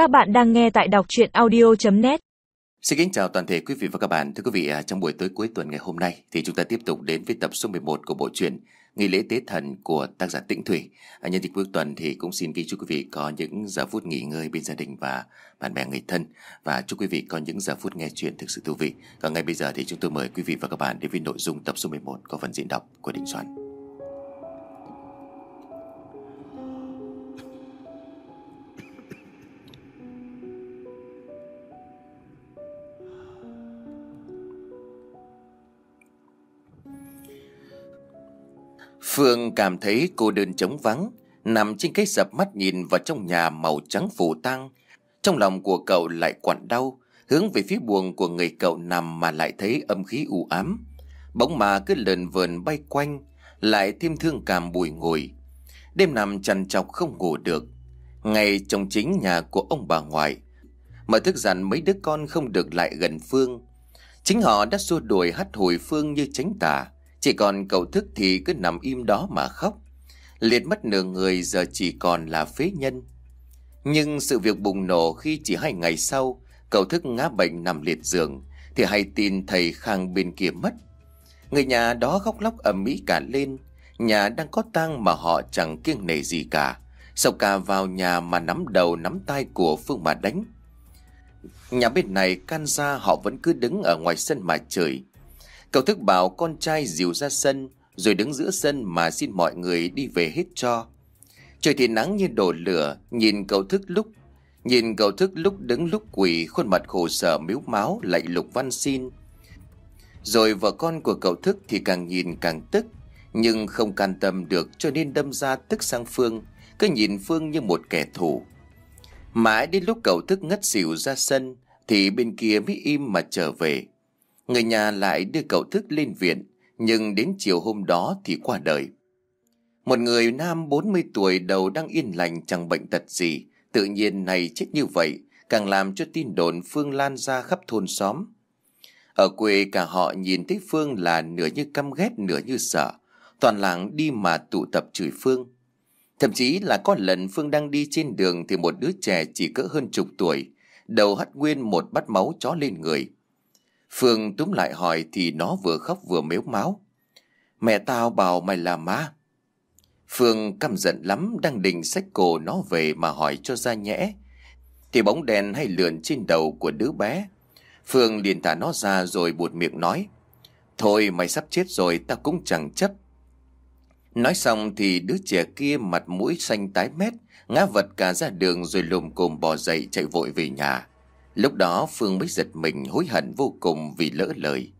Các bạn đang nghe tại đọc chuyện audio.net Xin kính chào toàn thể quý vị và các bạn. Thưa quý vị, à, trong buổi tối cuối tuần ngày hôm nay thì chúng ta tiếp tục đến với tập số 11 của bộ truyện Nghi lễ tế thần của tác giả Tĩnh Thủy. À, nhân dịp cuối tuần thì cũng xin kính chúc quý vị có những giờ phút nghỉ ngơi bên gia đình và bạn bè người thân và chúc quý vị có những giờ phút nghe chuyện thực sự thú vị. Còn ngay bây giờ thì chúng tôi mời quý vị và các bạn đến với nội dung tập số 11 của phần diễn đọc của Đình Soạn. Phương cảm thấy cô đơn trống vắng, nằm trên cái sập mắt nhìn vào trong nhà màu trắng phủ tang. Trong lòng của cậu lại quặn đau, hướng về phía buồng của người cậu nằm mà lại thấy âm khí u ám. Bóng mà cứ lờn vờn bay quanh, lại thêm thương cảm bùi ngồi. Đêm nằm chằn chọc không ngủ được. Ngay trong chính nhà của ông bà ngoại, mà thức dặn mấy đứa con không được lại gần Phương. Chính họ đã xua đuổi hắt hồi Phương như tránh tà. Chỉ còn cậu thức thì cứ nằm im đó mà khóc. Liệt mất nửa người giờ chỉ còn là phế nhân. Nhưng sự việc bùng nổ khi chỉ hai ngày sau, cậu thức ngã bệnh nằm liệt giường, thì hay tin thầy Khang bên kia mất. Người nhà đó khóc lóc ầm mỹ cả lên, nhà đang có tang mà họ chẳng kiêng nể gì cả. sau cả vào nhà mà nắm đầu nắm tay của Phương mà đánh. Nhà bên này can ra họ vẫn cứ đứng ở ngoài sân mà chửi. Cậu thức bảo con trai dìu ra sân, Rồi đứng giữa sân mà xin mọi người đi về hết cho. Trời thì nắng như đổ lửa, Nhìn cậu thức lúc, Nhìn cậu thức lúc đứng lúc quỳ, Khuôn mặt khổ sở miếu máu, lạy lục văn xin. Rồi vợ con của cậu thức thì càng nhìn càng tức, Nhưng không can tâm được cho nên đâm ra tức sang Phương, Cứ nhìn Phương như một kẻ thù. Mãi đến lúc cậu thức ngất xỉu ra sân, Thì bên kia mới im mà trở về. Người nhà lại đưa cậu thức lên viện, nhưng đến chiều hôm đó thì qua đời. Một người nam 40 tuổi đầu đang yên lành chẳng bệnh tật gì, tự nhiên này chết như vậy, càng làm cho tin đồn Phương lan ra khắp thôn xóm. Ở quê cả họ nhìn thấy Phương là nửa như căm ghét nửa như sợ, toàn làng đi mà tụ tập chửi Phương. Thậm chí là có lần Phương đang đi trên đường thì một đứa trẻ chỉ cỡ hơn chục tuổi, đầu hắt nguyên một bát máu chó lên người. Phương túm lại hỏi thì nó vừa khóc vừa mếu máu. Mẹ tao bảo mày là ma. Phương căm giận lắm đang định xách cổ nó về mà hỏi cho ra nhẽ. Thì bóng đèn hay lượn trên đầu của đứa bé. Phương liền thả nó ra rồi buột miệng nói. Thôi mày sắp chết rồi tao cũng chẳng chấp. Nói xong thì đứa trẻ kia mặt mũi xanh tái mét, ngã vật cả ra đường rồi lùm cồm bò dậy chạy vội về nhà. Lúc đó Phương mới giật mình hối hận vô cùng vì lỡ lời.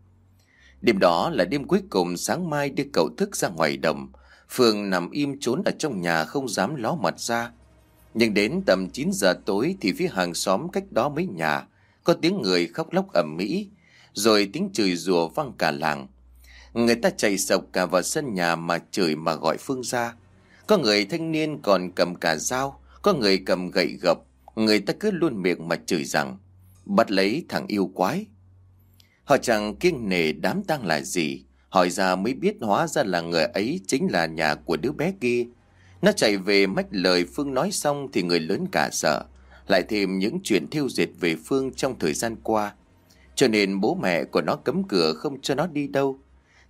Đêm đó là đêm cuối cùng sáng mai đưa cậu thức ra ngoài đồng. Phương nằm im trốn ở trong nhà không dám ló mặt ra. Nhưng đến tầm 9 giờ tối thì phía hàng xóm cách đó mấy nhà có tiếng người khóc lóc ầm mỹ, rồi tiếng chửi rủa vang cả làng. Người ta chạy sộc cả vào sân nhà mà chửi mà gọi Phương ra. Có người thanh niên còn cầm cả dao, có người cầm gậy gộc, người ta cứ luôn miệng mà chửi rằng bắt lấy thằng yêu quái. Họ chẳng kiêng nề đám tang là gì, hỏi ra mới biết hóa ra là người ấy chính là nhà của đứa bé kia. Nó chạy về mách lời Phương nói xong thì người lớn cả sợ, lại thêm những chuyện thiêu diệt về Phương trong thời gian qua. Cho nên bố mẹ của nó cấm cửa không cho nó đi đâu.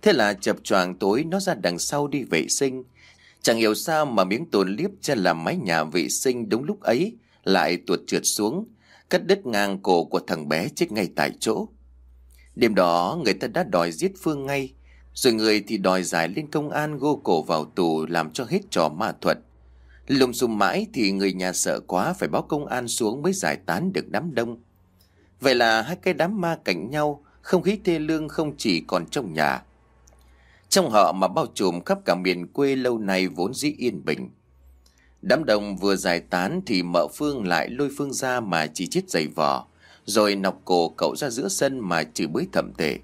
Thế là chập choàng tối nó ra đằng sau đi vệ sinh. Chẳng hiểu sao mà miếng tồn liếp cho làm mái nhà vệ sinh đúng lúc ấy lại tuột trượt xuống, cắt đứt ngang cổ của thằng bé chết ngay tại chỗ. Đêm đó người ta đã đòi giết Phương ngay, rồi người thì đòi giải lên công an gô cổ vào tù làm cho hết trò ma thuật. Lùng xùm mãi thì người nhà sợ quá phải báo công an xuống mới giải tán được đám đông. Vậy là hai cái đám ma cạnh nhau, không khí thê lương không chỉ còn trong nhà. Trong họ mà bao trùm khắp cả miền quê lâu nay vốn dĩ yên bình. Đám đông vừa giải tán thì mợ Phương lại lôi Phương ra mà chỉ chết giày vò, rồi nọc cổ cậu ra giữa sân mà chửi bới thẩm tệ.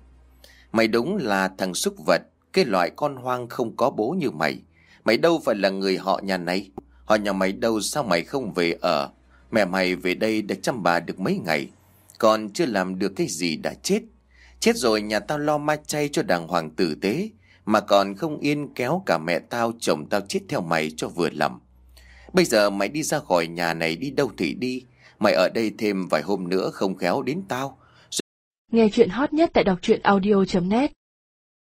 Mày đúng là thằng súc vật, cái loại con hoang không có bố như mày. Mày đâu phải là người họ nhà này, họ nhà mày đâu sao mày không về ở. Mẹ mày về đây đã chăm bà được mấy ngày, còn chưa làm được cái gì đã chết. Chết rồi nhà tao lo ma chay cho đàng hoàng tử tế, mà còn không yên kéo cả mẹ tao chồng tao chết theo mày cho vừa lòng. Bây giờ mày đi ra khỏi nhà này đi đâu thì đi. Mày ở đây thêm vài hôm nữa không khéo đến tao. Nghe chuyện hot nhất tại đọc truyện audio.net